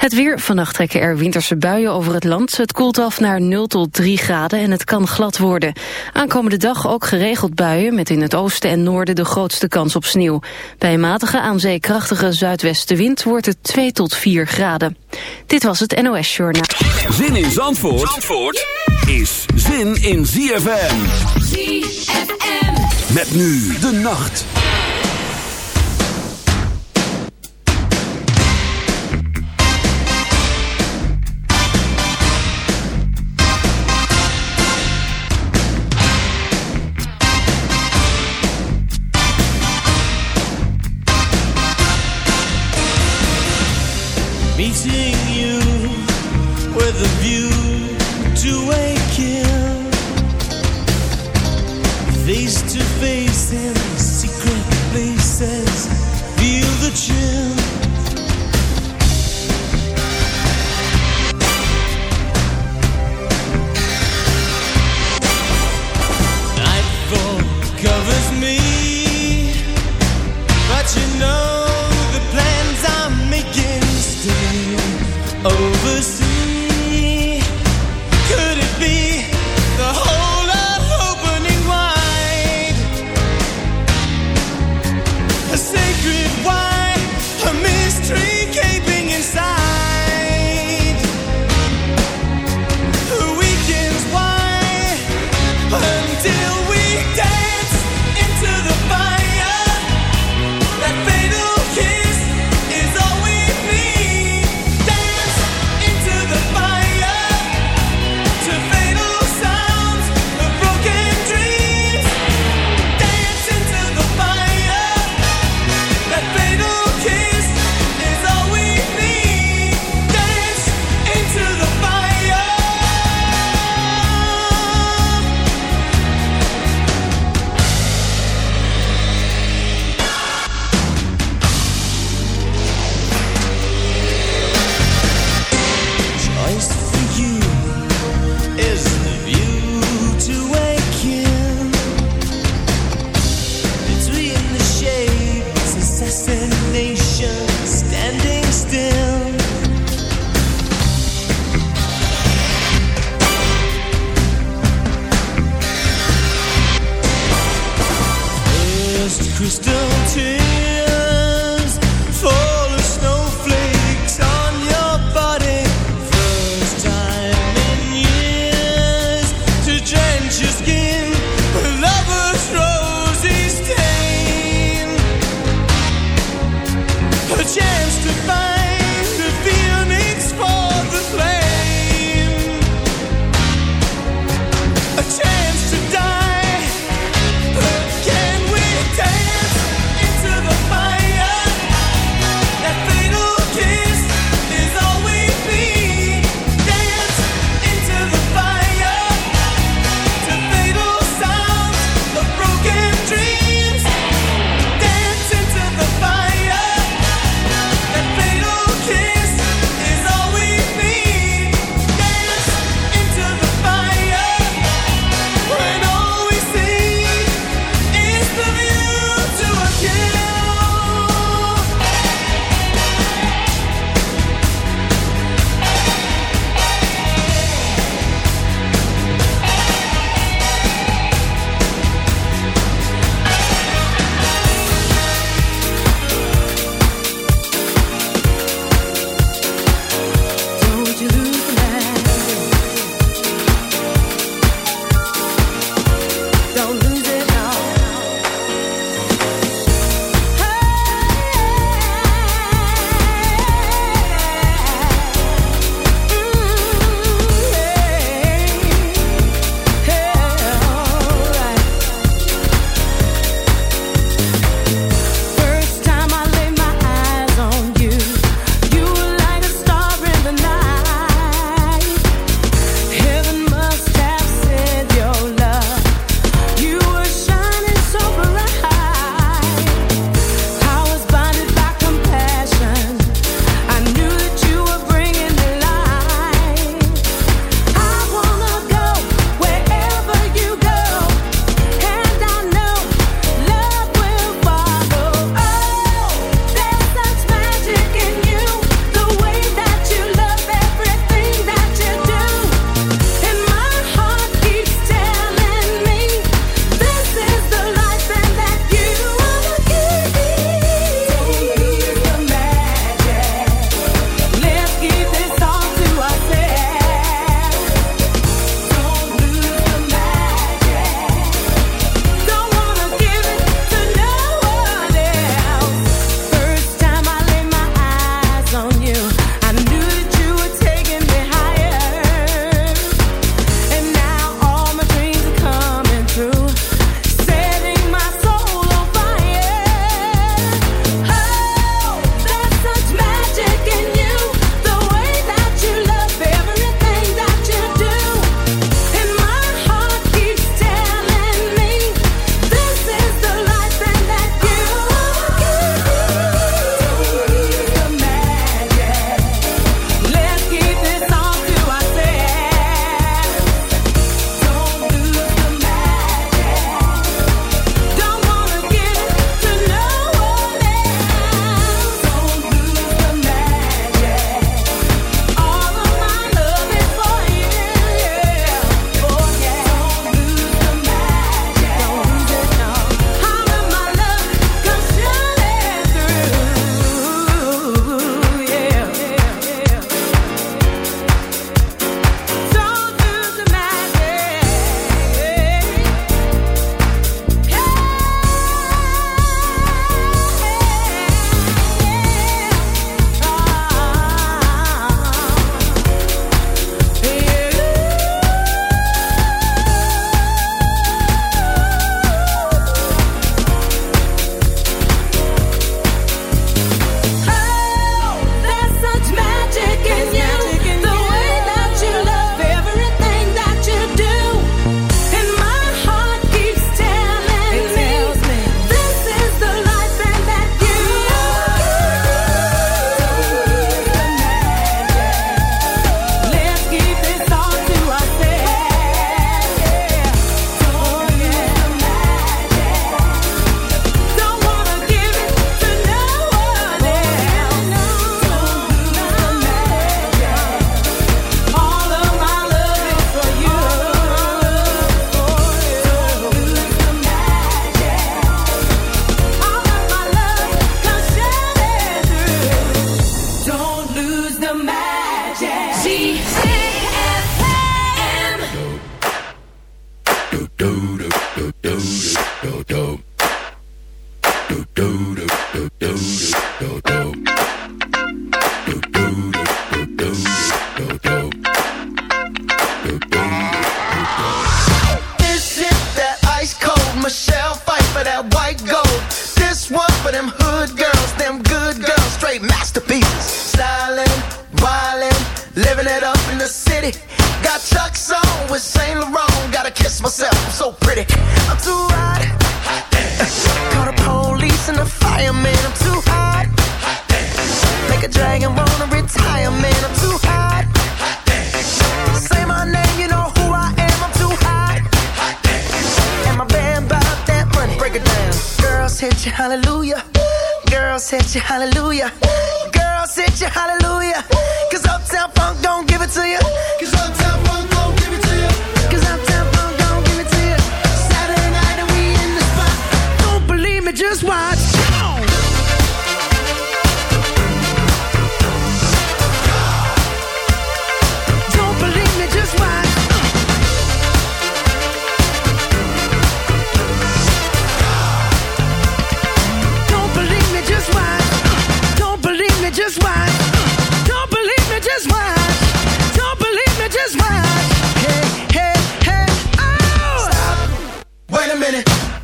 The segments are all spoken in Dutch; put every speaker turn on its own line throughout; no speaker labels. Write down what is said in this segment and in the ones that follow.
Het weer. Vannacht trekken er winterse buien over het land. Het koelt af naar 0 tot 3 graden en het kan glad worden. Aankomende dag ook geregeld buien... met in het oosten en noorden de grootste kans op sneeuw. Bij een matige aan zee krachtige zuidwestenwind... wordt het 2 tot 4 graden. Dit was het NOS Journaal.
Zin in Zandvoort, Zandvoort is zin in ZFM. ZFM. Met nu de nacht.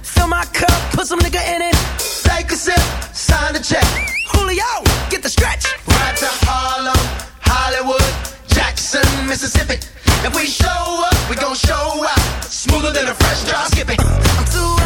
Fill my
cup, put some nigga in it. Take a sip, sign the check. Julio, get the stretch. Right to Harlem, Hollywood, Jackson, Mississippi. If we show up, we gon' show out. Smoother than a fresh drop. Skip it. I'm
too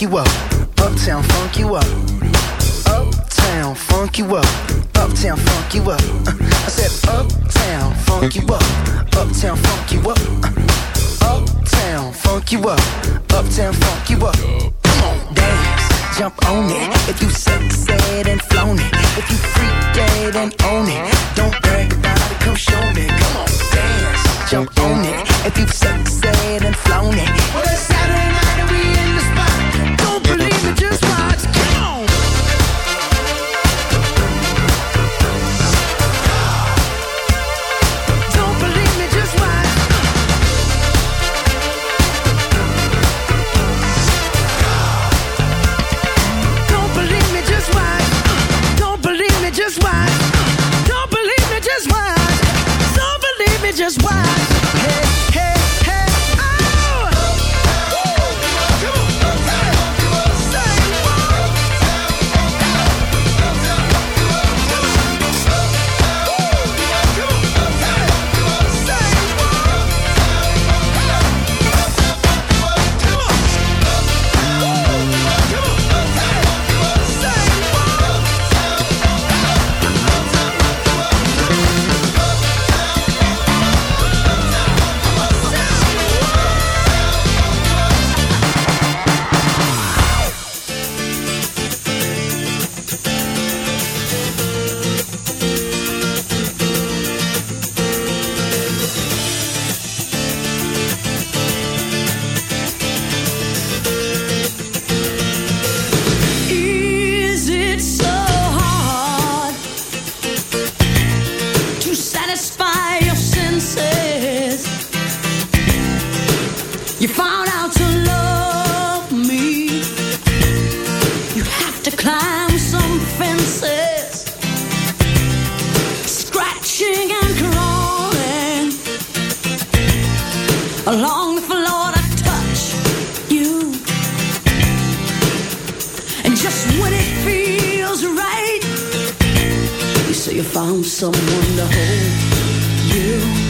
you up. Uptown funk you up. Uptown funk
you up.
Uptown funk you up. Uh, I
said uptown funk you up. Uptown funk you
up. Uh, uptown funk you up. Uptown funk you up. Come on, dance, jump on it. If you sexed and flown it, if you freaked dead and own it, don't brag about it. Come show me. Come on, dance, jump on it. If you
sexed and flown it, well it's Saturday night you.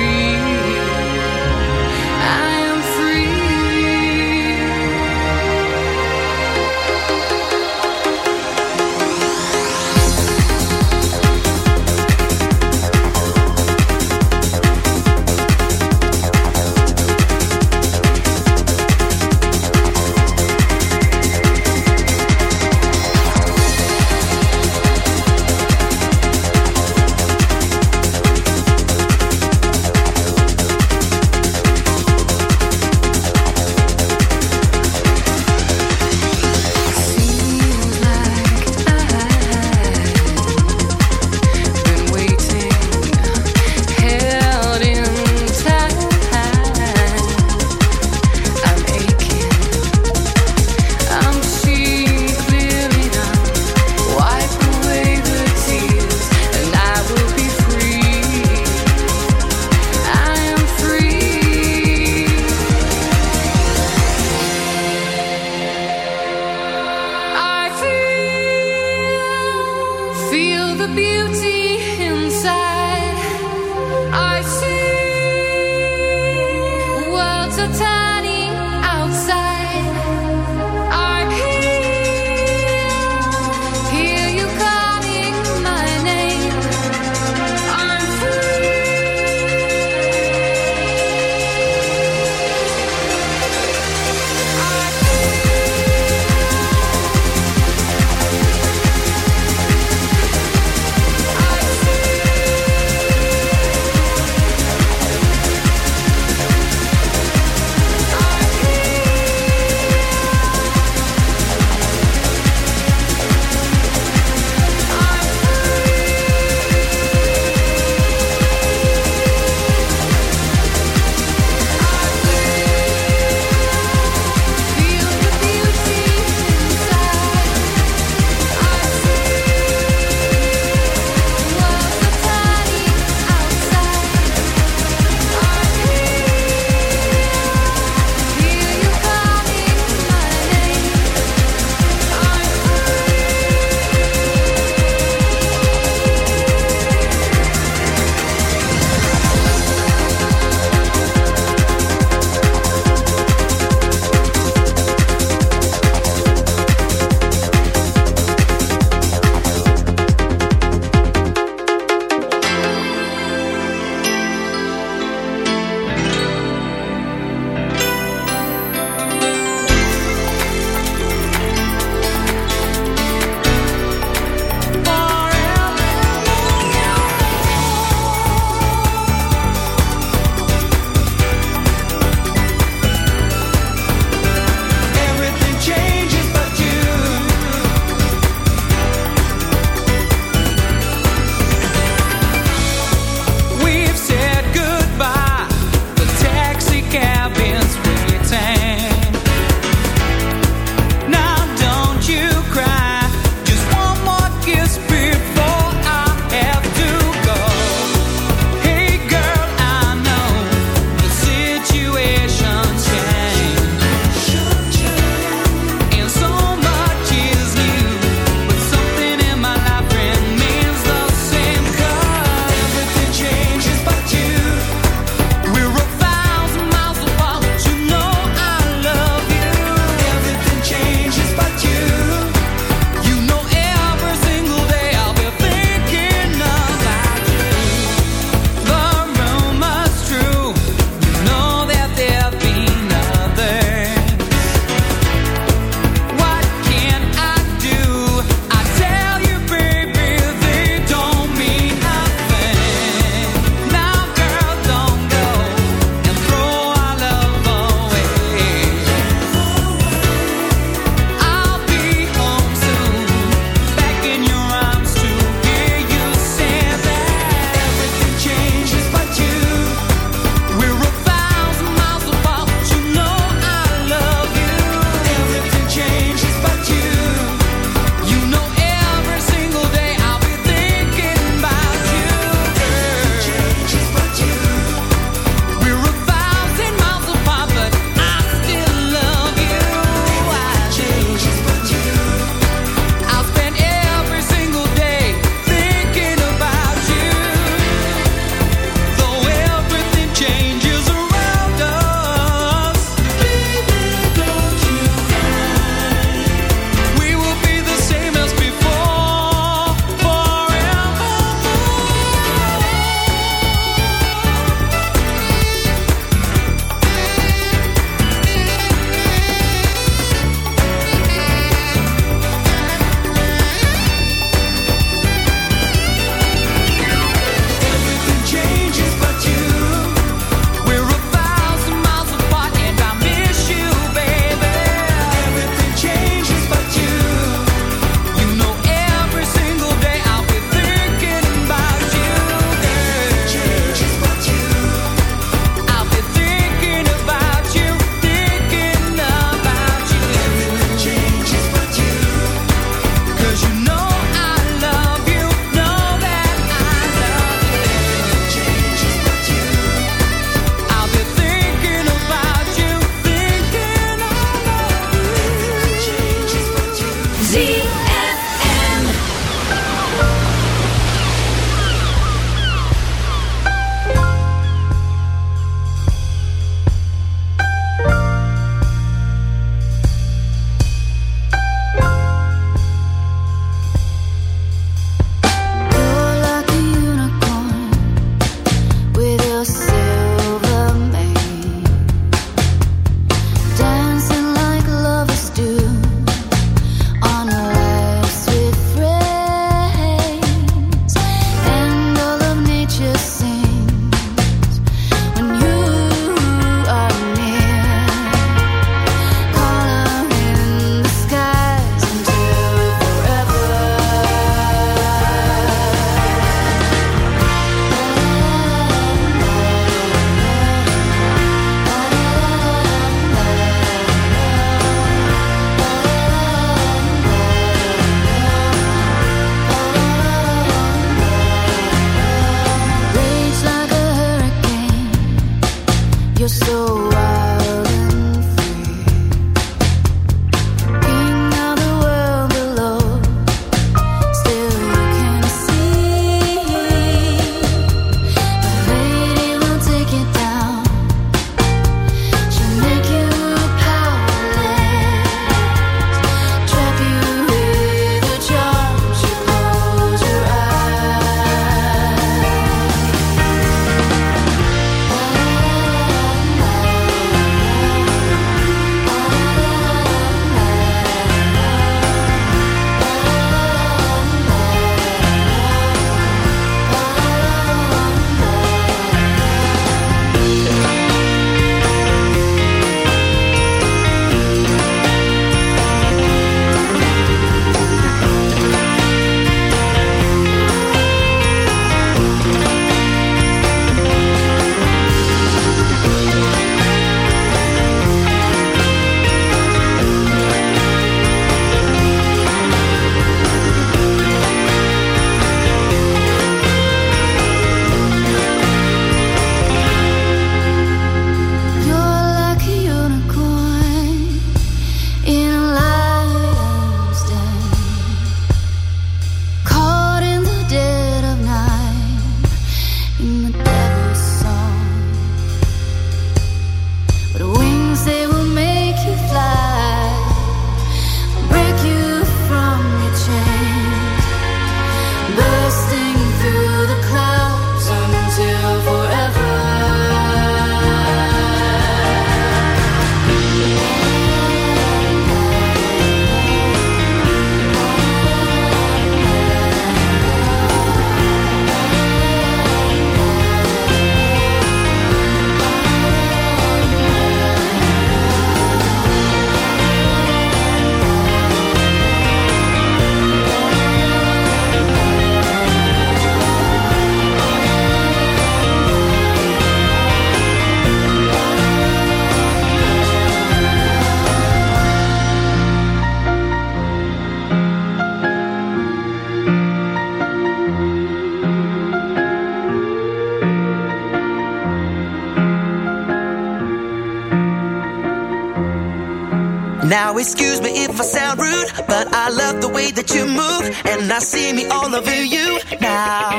excuse me
if I sound rude,
but I love
the way that you move, and I see me all over you now.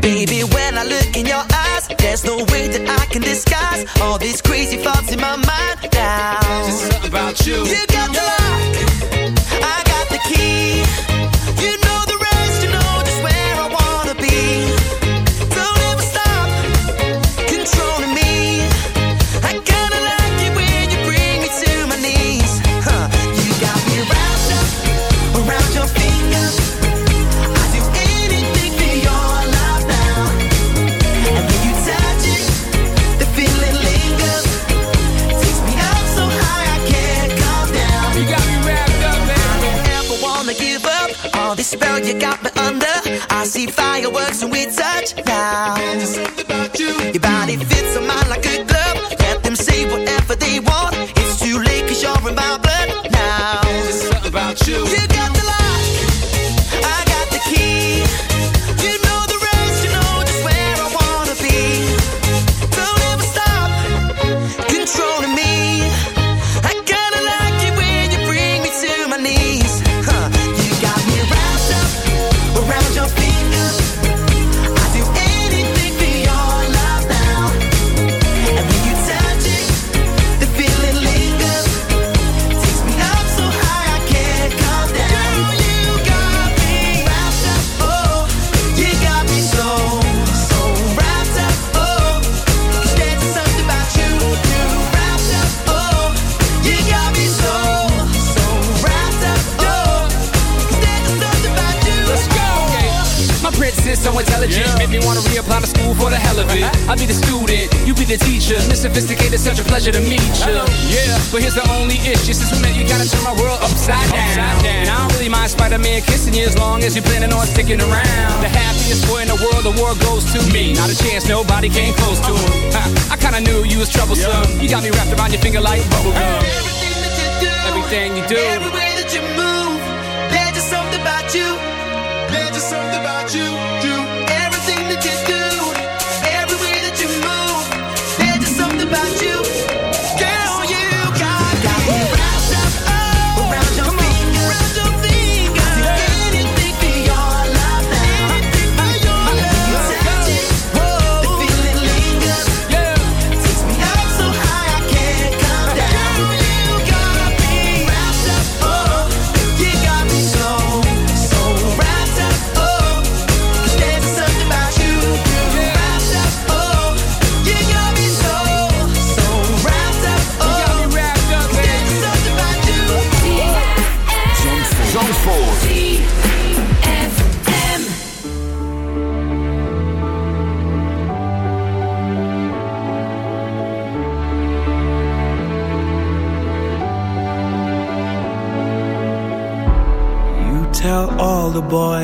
Baby, when I look in
your
eyes, there's no way that I can disguise all these crazy thoughts in my mind now. There's something about you. you There's just something about you,
you.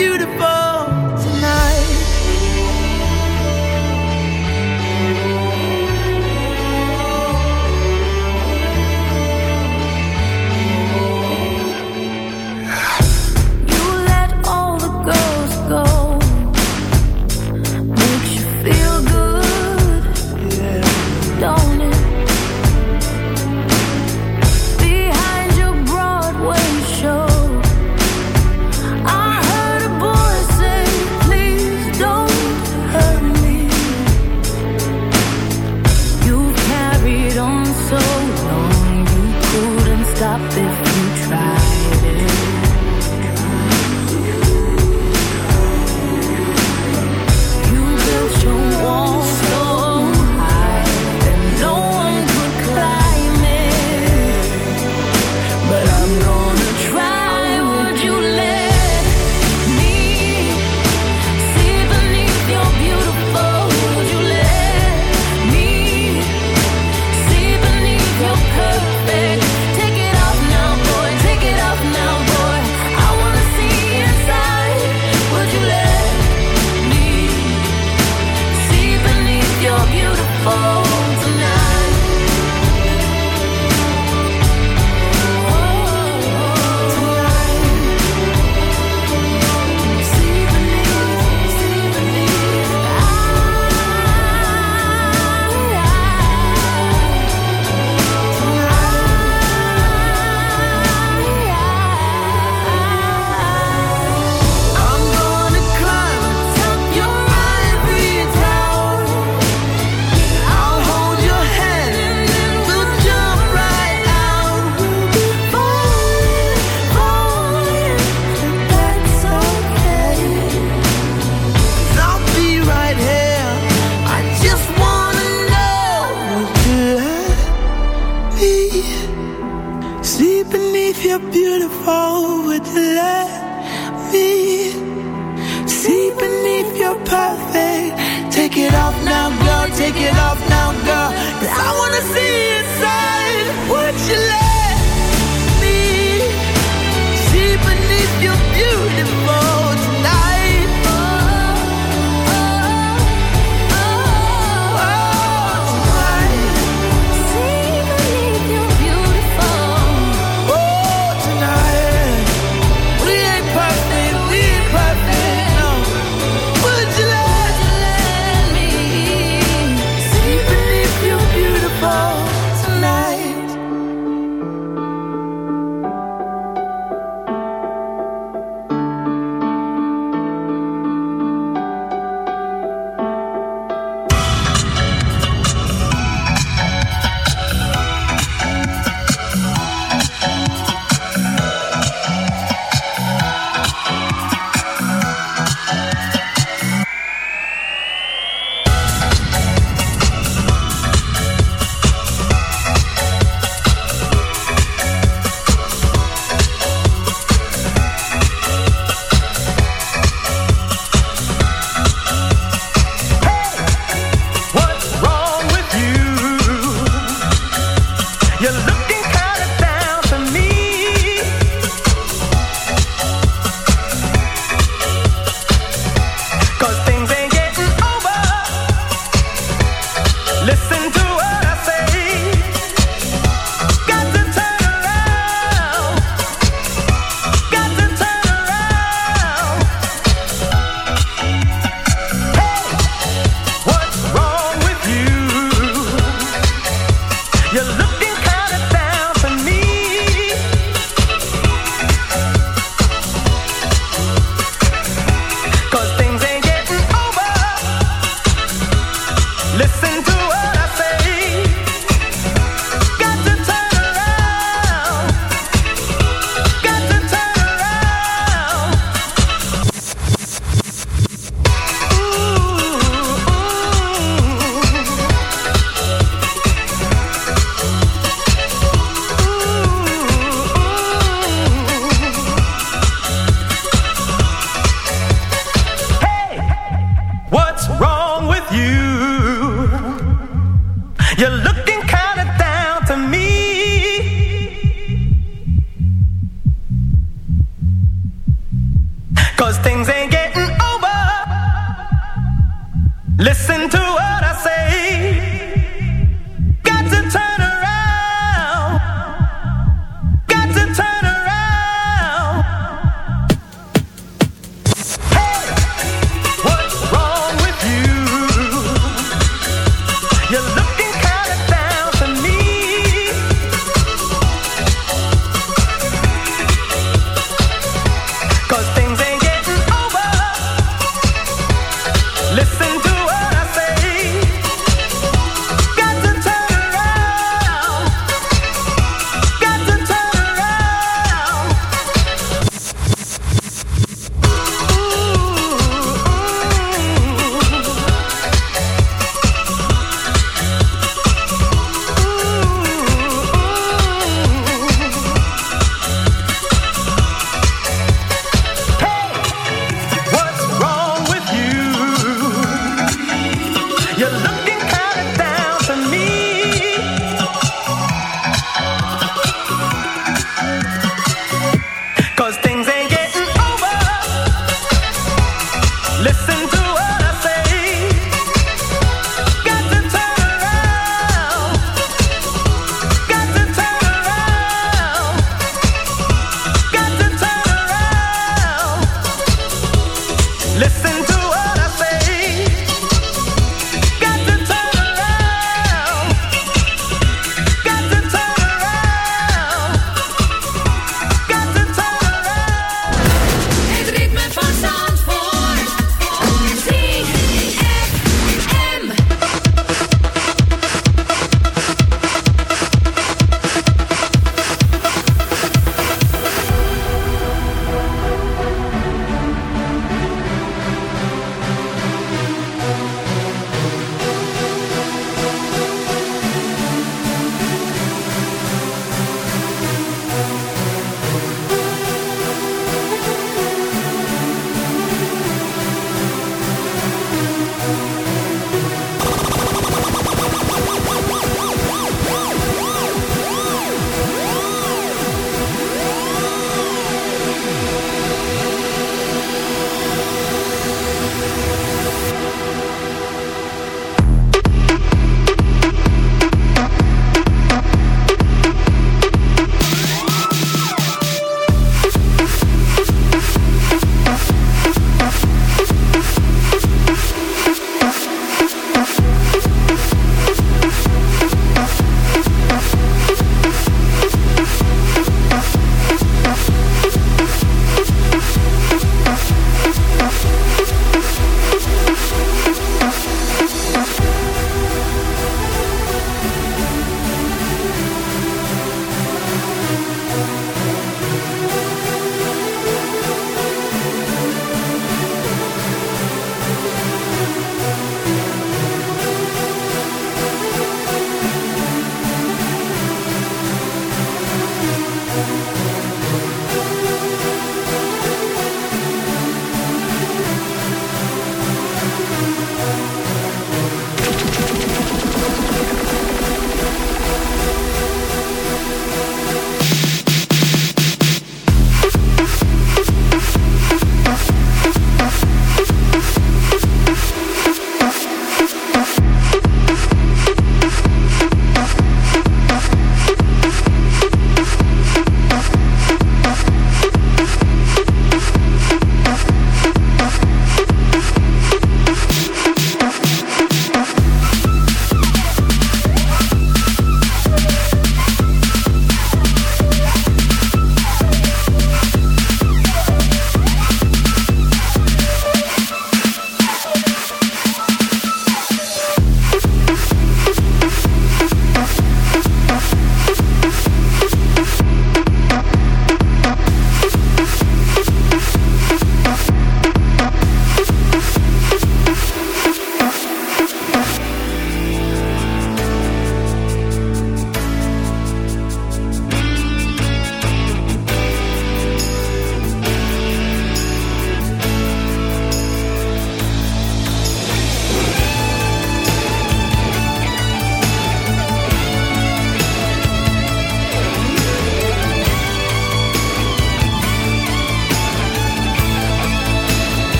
beautiful.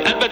and
but.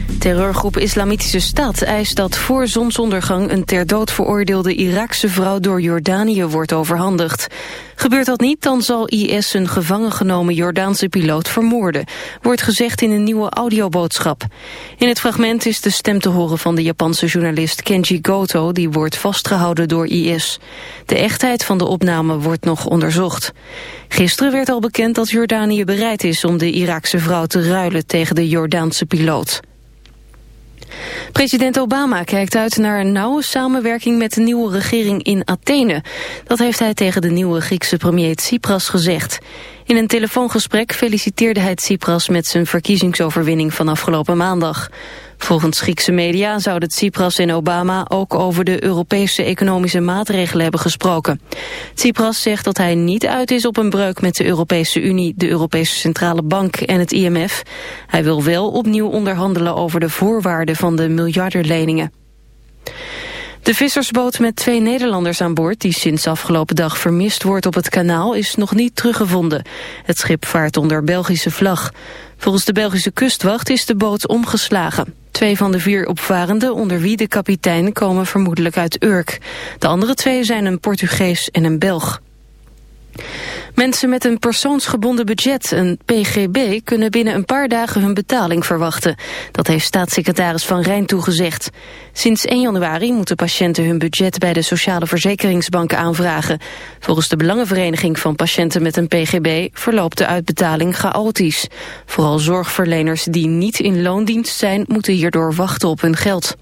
Terreurgroep Islamitische Staat eist dat voor zonsondergang... een ter dood veroordeelde Iraakse vrouw door Jordanië wordt overhandigd. Gebeurt dat niet, dan zal IS een gevangen genomen Jordaanse piloot vermoorden... wordt gezegd in een nieuwe audioboodschap. In het fragment is de stem te horen van de Japanse journalist Kenji Goto... die wordt vastgehouden door IS. De echtheid van de opname wordt nog onderzocht. Gisteren werd al bekend dat Jordanië bereid is om de Iraakse vrouw te ruilen tegen de Jordaanse piloot. President Obama kijkt uit naar een nauwe samenwerking met de nieuwe regering in Athene. Dat heeft hij tegen de nieuwe Griekse premier Tsipras gezegd. In een telefoongesprek feliciteerde hij Tsipras met zijn verkiezingsoverwinning van afgelopen maandag. Volgens Griekse media zouden Tsipras en Obama ook over de Europese economische maatregelen hebben gesproken. Tsipras zegt dat hij niet uit is op een breuk met de Europese Unie, de Europese Centrale Bank en het IMF. Hij wil wel opnieuw onderhandelen over de voorwaarden van de miljardenleningen. De vissersboot met twee Nederlanders aan boord... die sinds afgelopen dag vermist wordt op het kanaal... is nog niet teruggevonden. Het schip vaart onder Belgische vlag. Volgens de Belgische kustwacht is de boot omgeslagen. Twee van de vier opvarenden, onder wie de kapitein... komen vermoedelijk uit Urk. De andere twee zijn een Portugees en een Belg. Mensen met een persoonsgebonden budget, een PGB, kunnen binnen een paar dagen hun betaling verwachten. Dat heeft staatssecretaris Van Rijn toegezegd. Sinds 1 januari moeten patiënten hun budget bij de sociale verzekeringsbanken aanvragen. Volgens de Belangenvereniging van Patiënten met een PGB verloopt de uitbetaling chaotisch. Vooral zorgverleners die niet in loondienst zijn, moeten hierdoor wachten op hun geld.